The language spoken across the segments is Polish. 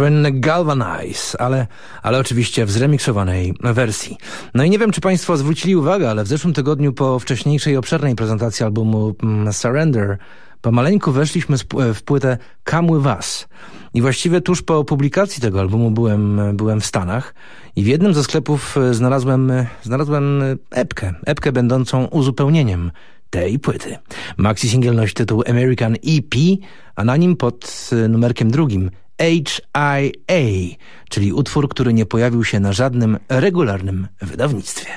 Twin Galvanize, ale, ale oczywiście w zremiksowanej wersji. No i nie wiem, czy Państwo zwrócili uwagę, ale w zeszłym tygodniu po wcześniejszej obszernej prezentacji albumu mm, Surrender pomaleńku weszliśmy w płytę Come With Us. I właściwie tuż po publikacji tego albumu byłem, byłem w Stanach i w jednym ze sklepów znalazłem, znalazłem epkę, epkę będącą uzupełnieniem tej płyty. Maxi single nosi tytuł American EP, a na nim pod numerkiem drugim HIA, czyli utwór, który nie pojawił się na żadnym regularnym wydawnictwie.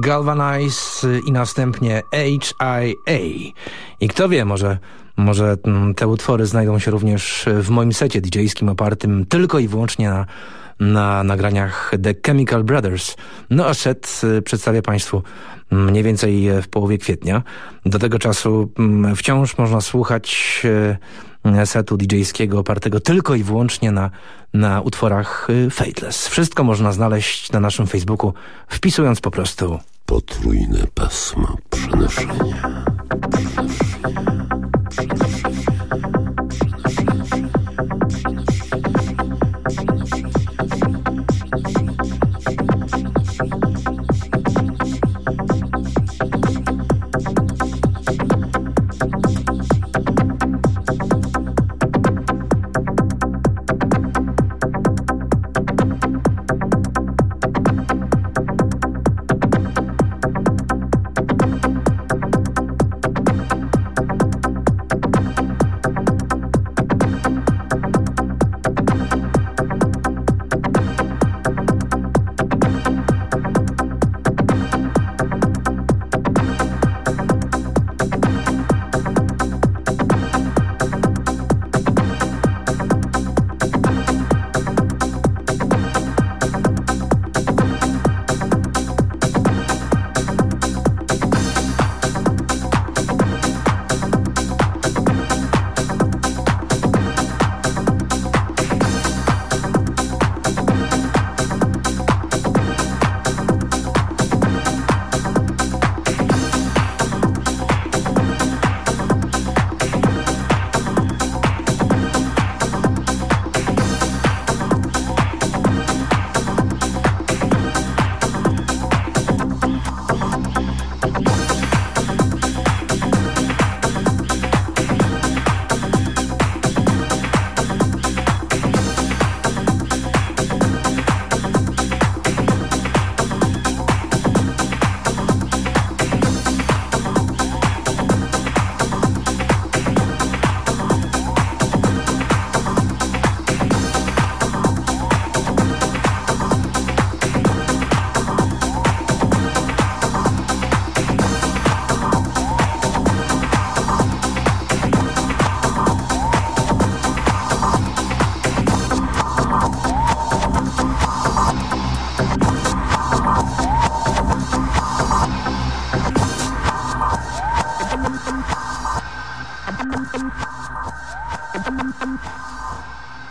Galvanize i następnie HIA. I kto wie, może, może mm, te utwory znajdą się również w moim secie DJ-skim opartym tylko i wyłącznie na, na nagraniach The Chemical Brothers. No a set y, przedstawię Państwu mniej więcej w połowie kwietnia. Do tego czasu mm, wciąż można słuchać y, setu DJ-skiego opartego tylko i wyłącznie na, na utworach y, Fateless. Wszystko można znaleźć na naszym Facebooku, wpisując po prostu potrójne pasmo przenoszenia. przenoszenia.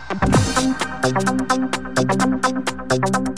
Thank you.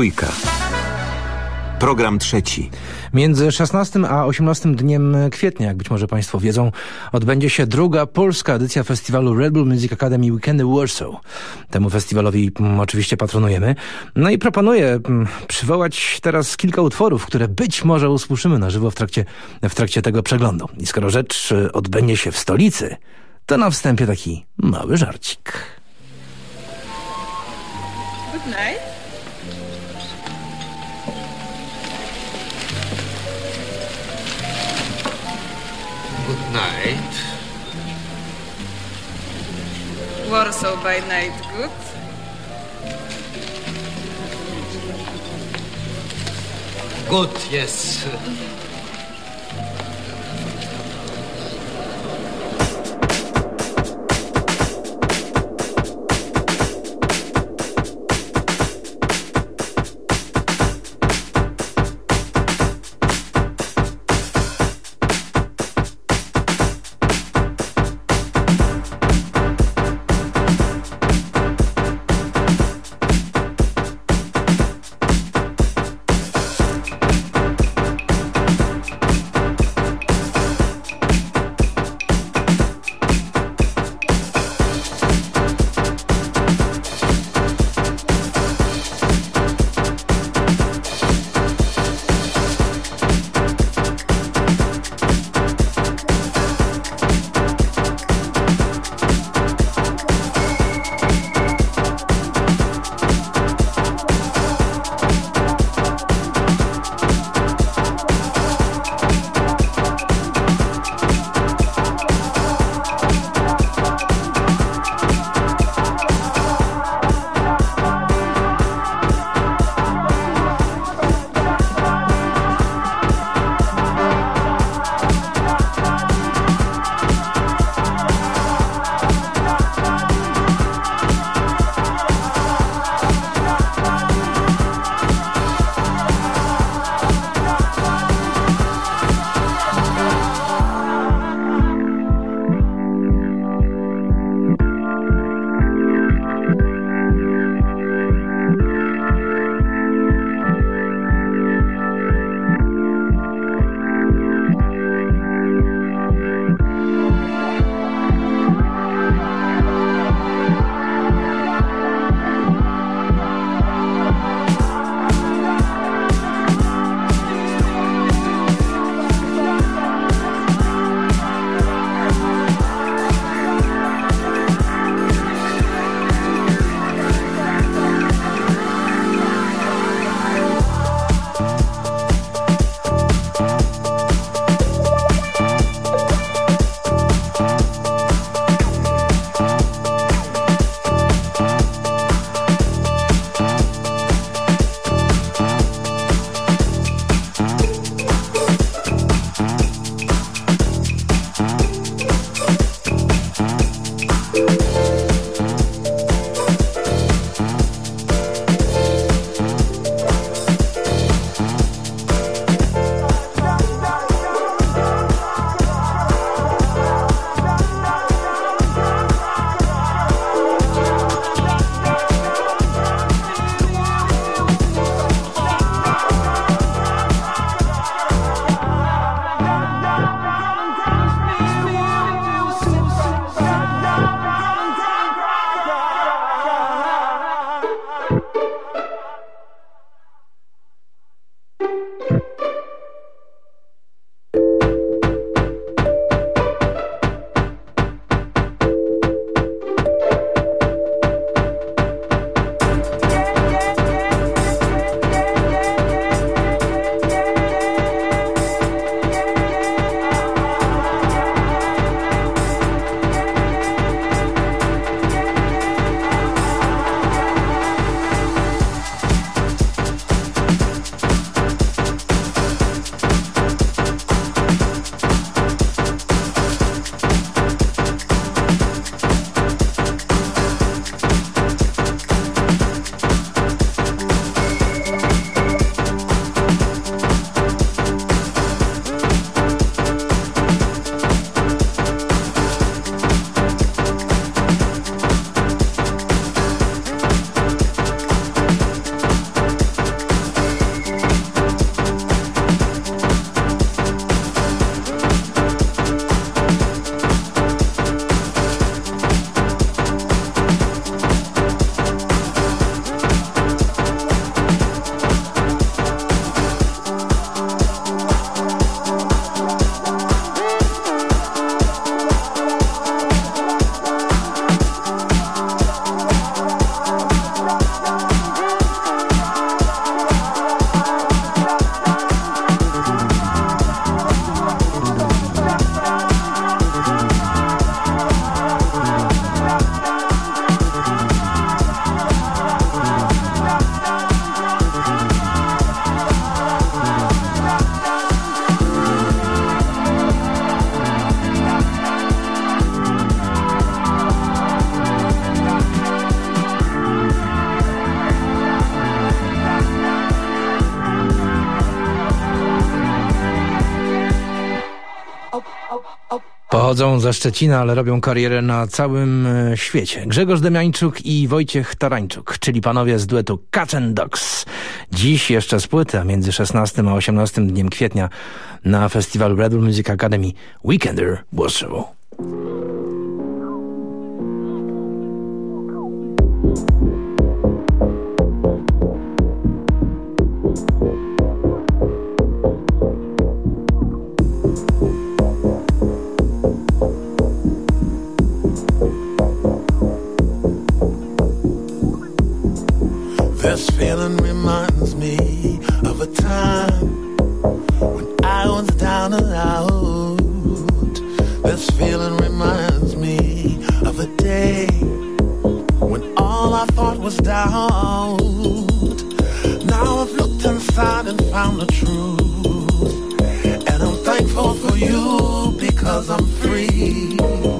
Trójka. Program trzeci. Między 16 a 18 dniem kwietnia, jak być może Państwo wiedzą, odbędzie się druga polska edycja festiwalu Red Bull Music Academy Weekendy Warsaw. Temu festiwalowi m, mm, oczywiście patronujemy. No i proponuję m, mm, przywołać teraz kilka utworów, które być może usłyszymy na żywo w trakcie, w trakcie tego przeglądu. I skoro rzecz y, odbędzie się w stolicy, to na wstępie taki mały żarcik. Good night. Night. Warsaw by night, good? Good, yes. Pochodzą ze Szczecina, ale robią karierę na całym e, świecie. Grzegorz Demiańczuk i Wojciech Tarańczuk, czyli panowie z duetu Cat and Dogs. Dziś jeszcze z płyty, a między 16 a 18 dniem kwietnia na festiwalu Red Bull Music Academy Weekender Warsaw. This feeling reminds me of a time when I was down and out. This feeling reminds me of a day when all I thought was doubt. Now I've looked inside and found the truth. And I'm thankful for you because I'm free.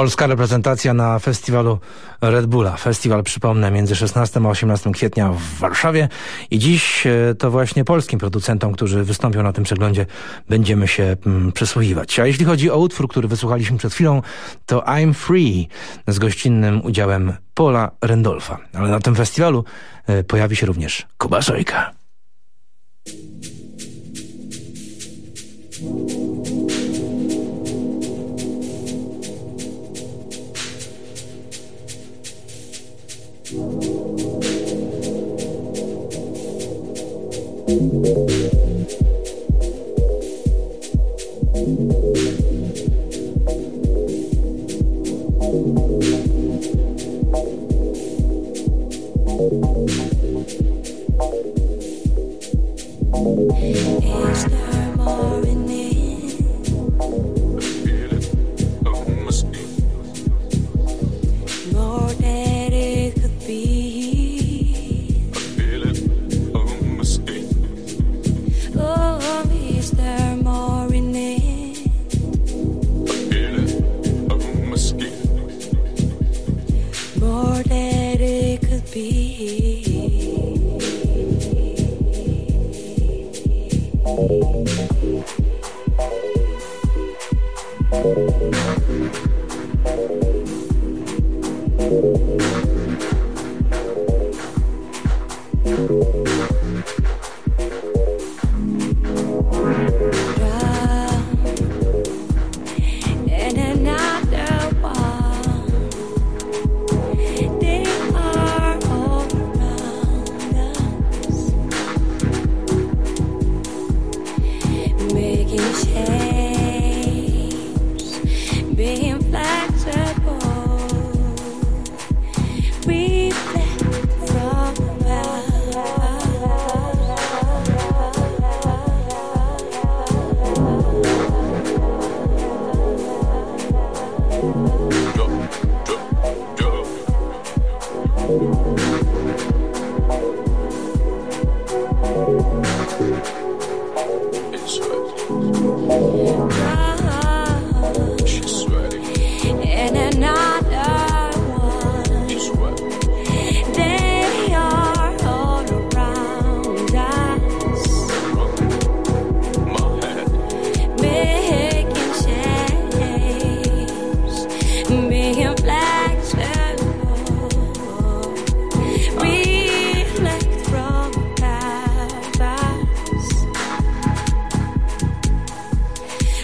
Polska reprezentacja na festiwalu Red Bulla. Festiwal, przypomnę, między 16 a 18 kwietnia w Warszawie. I dziś e, to właśnie polskim producentom, którzy wystąpią na tym przeglądzie, będziemy się mm, przysłuchiwać. A jeśli chodzi o utwór, który wysłuchaliśmy przed chwilą, to I'm Free z gościnnym udziałem Paula Rendolfa. Ale na tym festiwalu e, pojawi się również Kuba Sojka.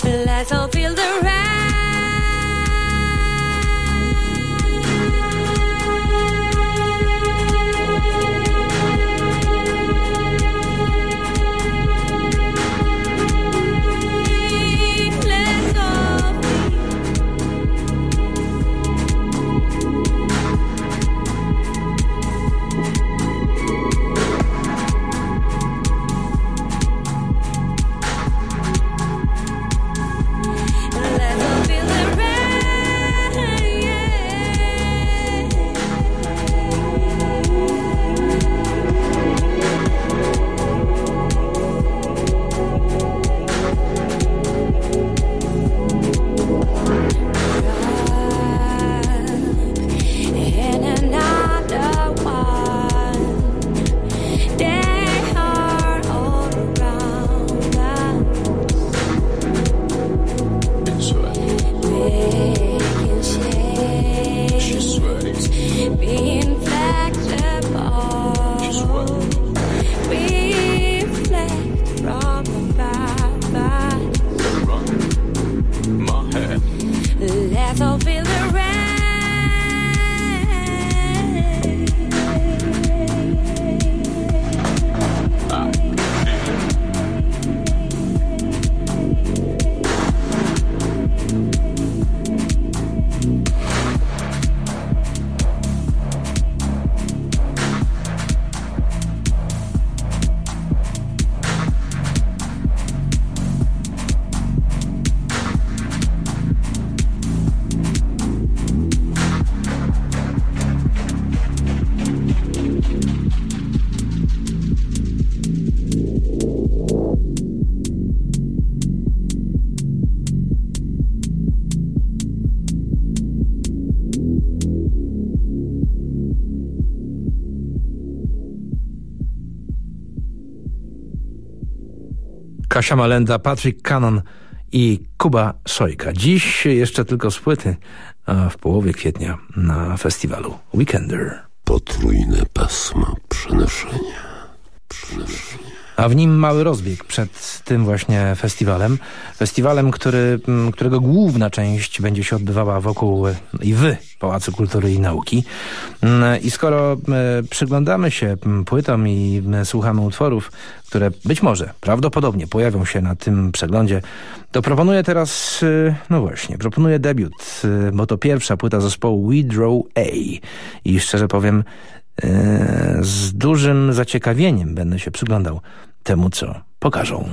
feel as I'll feel the rain. Kasia Malenda, Patrick Cannon i Kuba Sojka. Dziś jeszcze tylko z płyty, a w połowie kwietnia na festiwalu Weekender. Potrójne pasma przenoszenia. Przenoszenia a w nim mały rozbieg przed tym właśnie festiwalem. Festiwalem, który, mm, którego główna część będzie się odbywała wokół i w Pałacu Kultury i Nauki. Mm, I skoro e, przyglądamy się mm, płytom i słuchamy utworów, które być może, prawdopodobnie pojawią się na tym przeglądzie, to proponuję teraz, e, no właśnie, proponuję debiut, bo to pierwsza płyta zespołu We Draw A. I szczerze powiem, z dużym zaciekawieniem będę się przyglądał temu, co pokażą.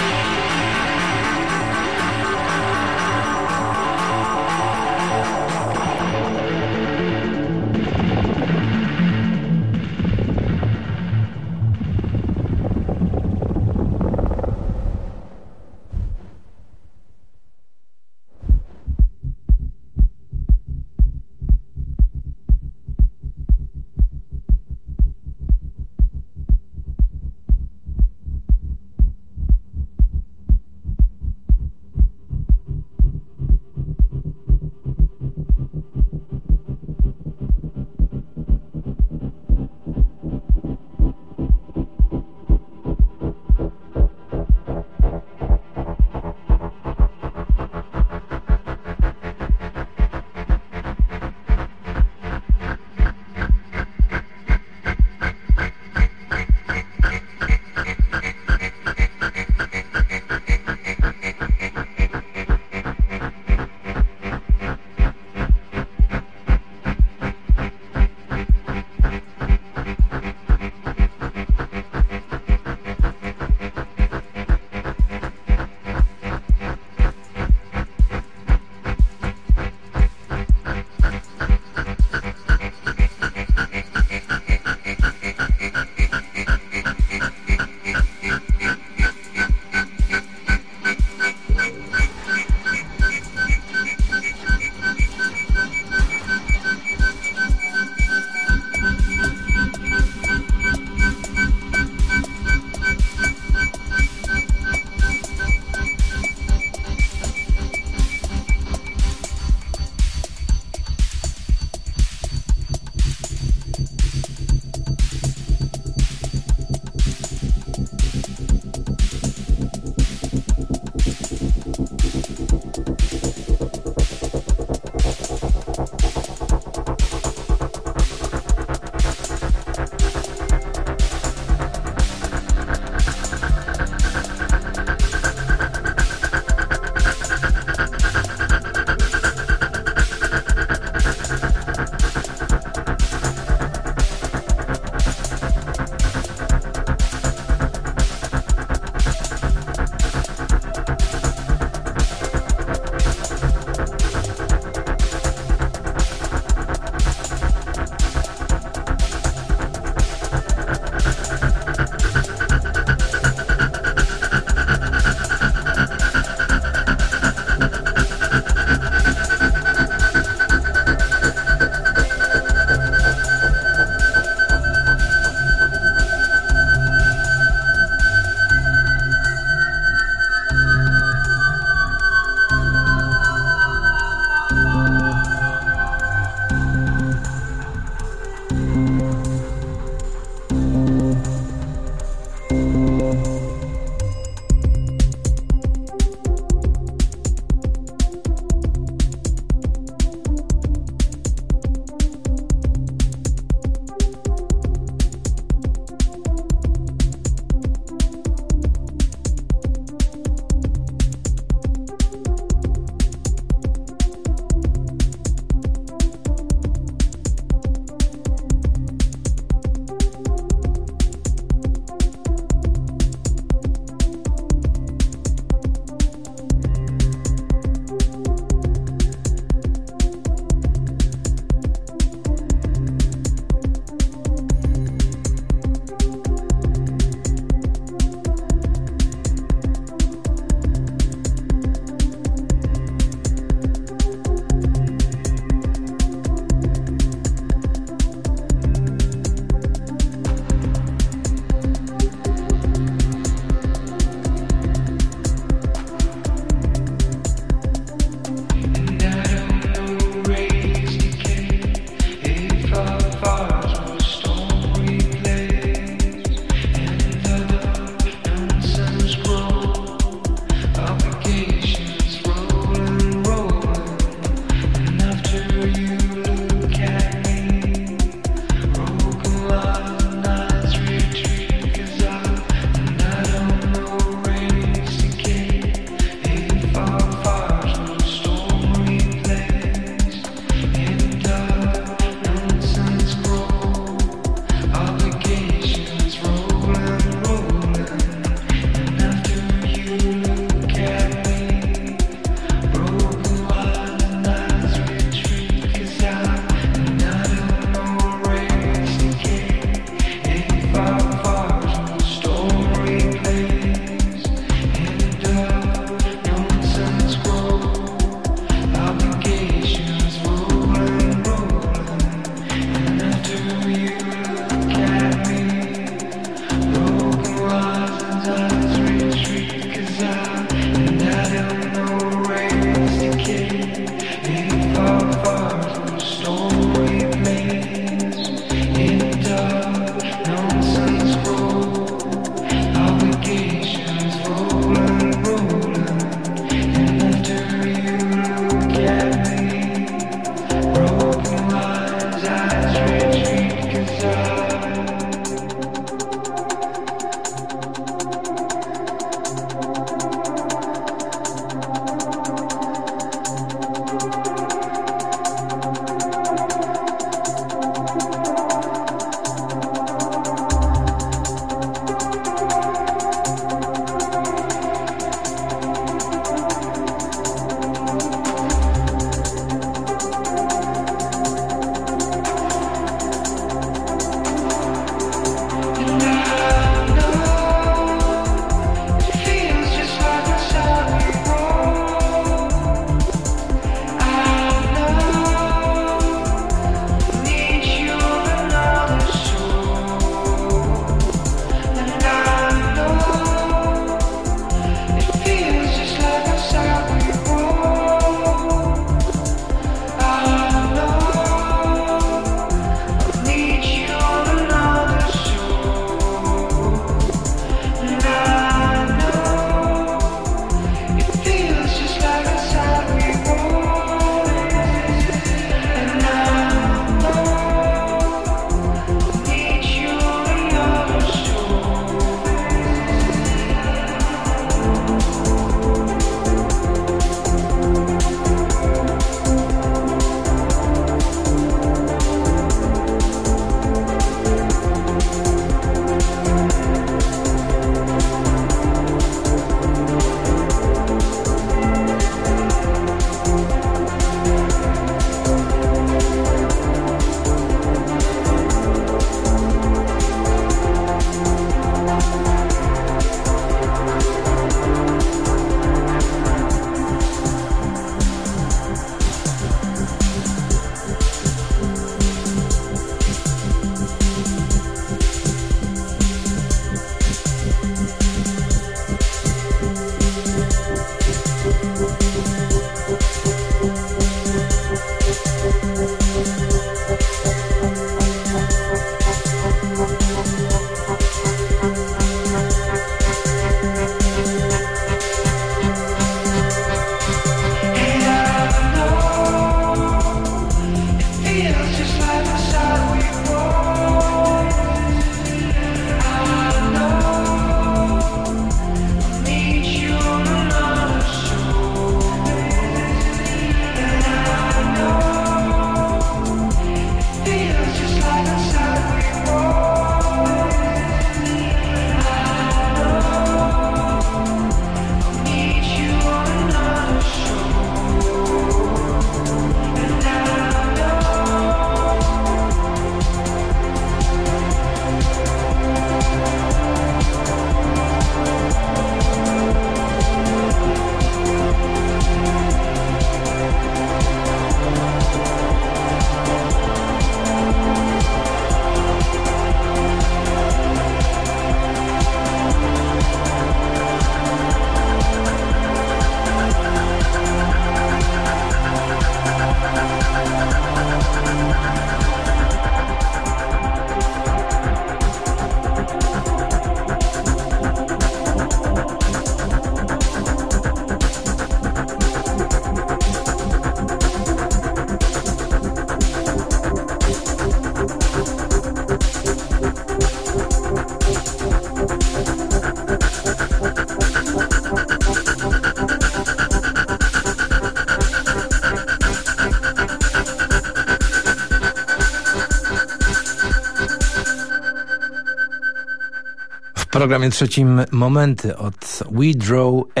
Programie trzecim momenty od We Draw A.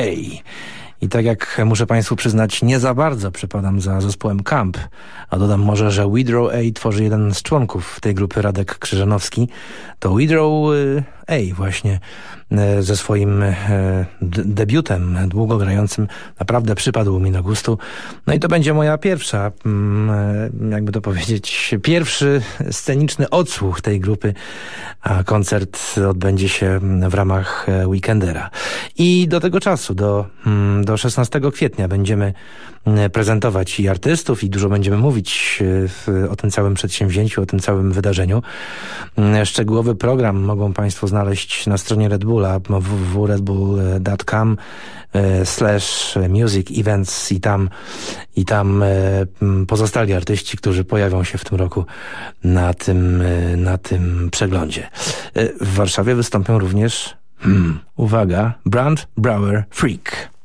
I tak jak muszę Państwu przyznać, nie za bardzo przepadam za zespołem Camp, a dodam może, że We Draw A tworzy jeden z członków tej grupy, Radek Krzyżanowski. To We Draw A właśnie E, ze swoim e, debiutem długogrającym naprawdę przypadł mi na gustu. No i to będzie moja pierwsza, mm, e, jakby to powiedzieć, pierwszy sceniczny odsłuch tej grupy, a koncert odbędzie się w ramach Weekendera. I do tego czasu, do, mm, do 16 kwietnia będziemy prezentować i artystów i dużo będziemy mówić o tym całym przedsięwzięciu, o tym całym wydarzeniu. Mm, szczegółowy program mogą Państwo znaleźć na stronie Red Bull Bulla www.redbull.com e, slash music events i tam, i tam e, pozostali artyści, którzy pojawią się w tym roku na tym, e, na tym przeglądzie. W Warszawie wystąpią również, hmm, uwaga, Brand Brower Freak.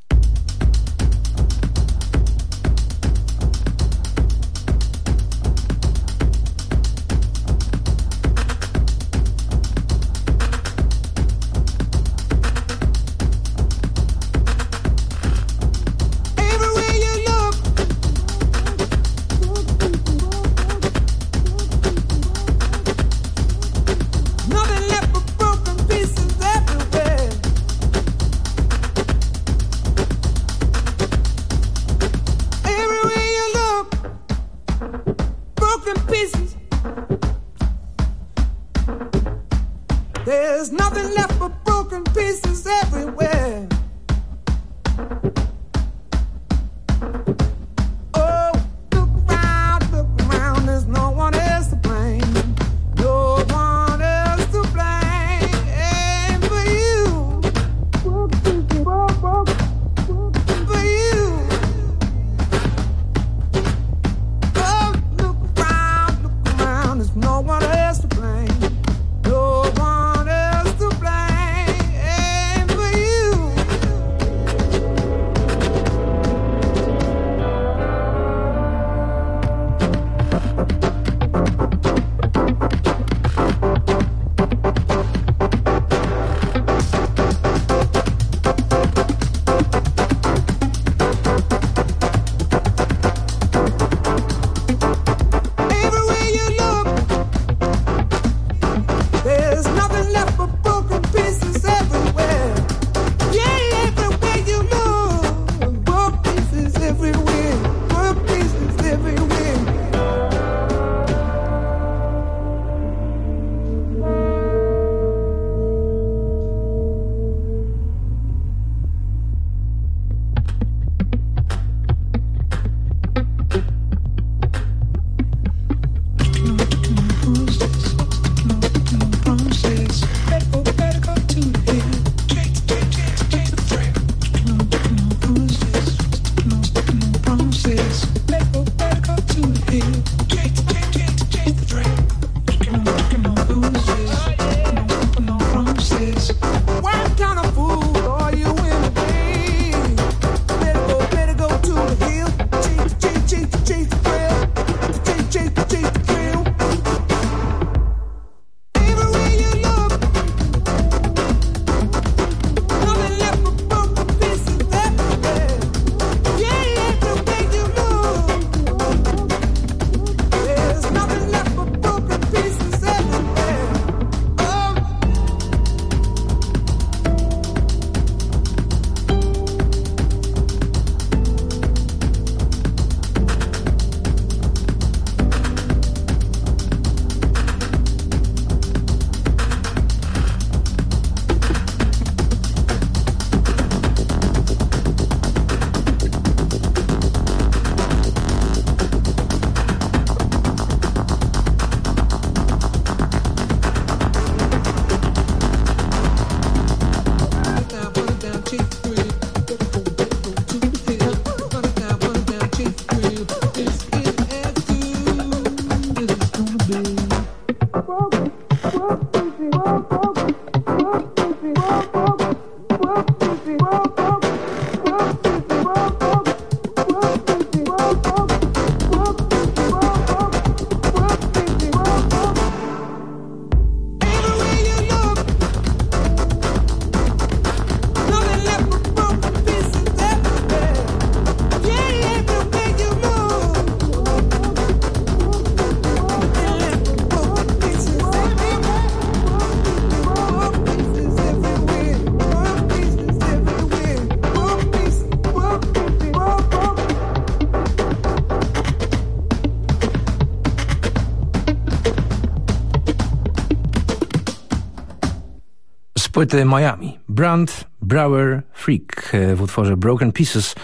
Płyty Miami. Brand Brower Freak w utworze Broken Pieces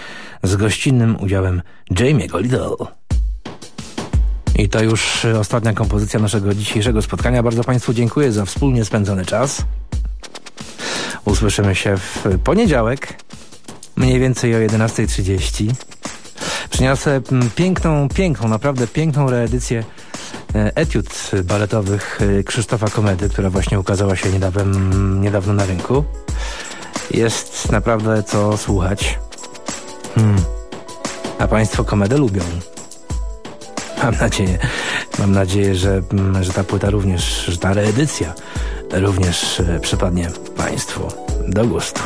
z gościnnym udziałem Jamie'ego Liddell. I to już ostatnia kompozycja naszego dzisiejszego spotkania. Bardzo Państwu dziękuję za wspólnie spędzony czas. Usłyszymy się w poniedziałek, mniej więcej o 11.30. Przyniosę piękną, piękną, naprawdę piękną reedycję e, etiud baletowych e, Krzysztofa Komedy, która właśnie ukazała się niedawno, na rynku. Jest naprawdę co słuchać. Hmm. A Państwo komedę lubią. Mam nadzieję, mam nadzieję, że, że ta płyta również, że ta reedycja również e, przypadnie Państwu do gustu.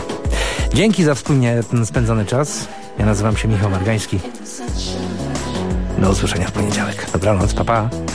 Dzięki za wspólnie spędzony czas. Ja nazywam się Michał Margański. Do usłyszenia w poniedziałek. Dobranoc, papa. Pa.